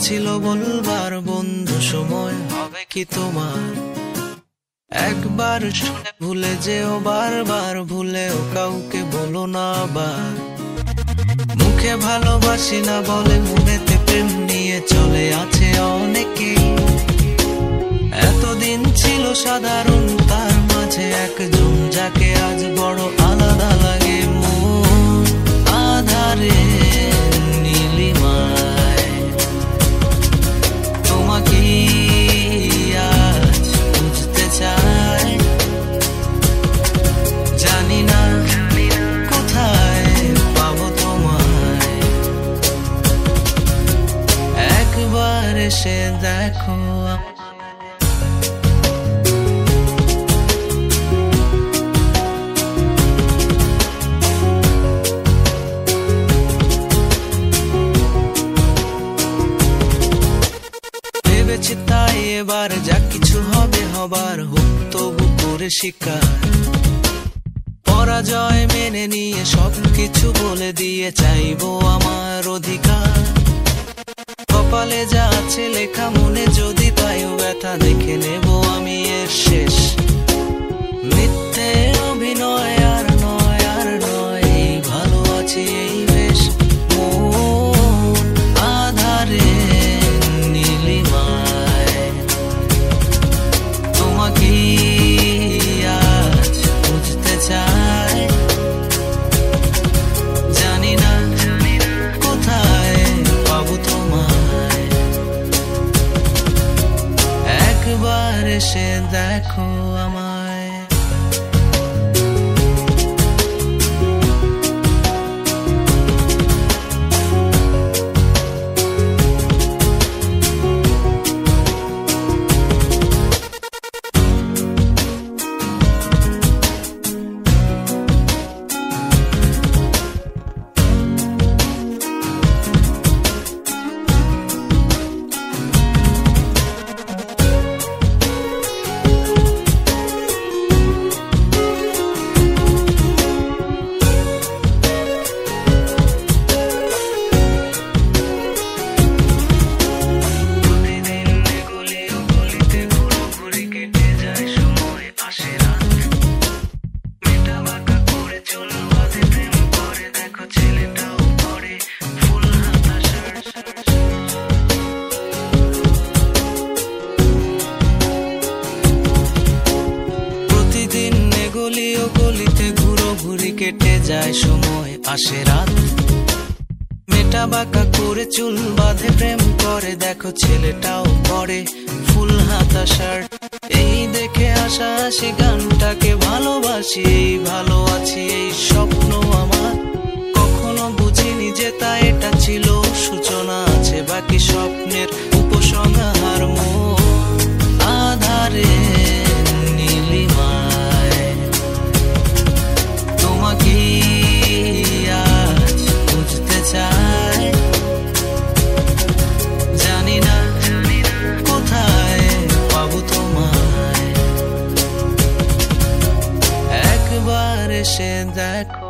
ছিল বলবার বন্ধু সময় হবে কি তোমার? একবার শুনে ভুলে যেও, বারবার ভুলেও কাউকে বলো না আবার। মুখে ভালোবাসি না বলে মনেতে প্রেম নিয়ে চলে আছে অনেকেই এতদিন ছিল সাধারণ, তার মাঝে একজন যাকে আজ বড় আলাদা লাগে মন। আধারে এসে দেখো তাই এবার যা কিছু হবে হবার হোক, তবু করে শিকার। পরাজয় মেনে নিয়ে সবকিছু বলে দিয়ে চাইব আমার অধিকার। কপালে যা আছে লেখা মনে যদি তাইও ব্যথা দেখে নেব আমি এর শেষ। এসে দেখো আমায় গলিতে ঘুরো, ঘুরি কেটে যায় সময়, আসে রাত। মেটা বাঁকা করে চুল বাঁধে, প্রেম করে, দেখো ছেলেটাও পরে ফুল হাতা শার্ট। এই দেখে আসা আসি, গানটাকে ভালোবাসি, এই ভালো আছি, এই স্বপ্ন আমার। কখনো বুঝিনি যে তা তোমায় একবার এসে দেখো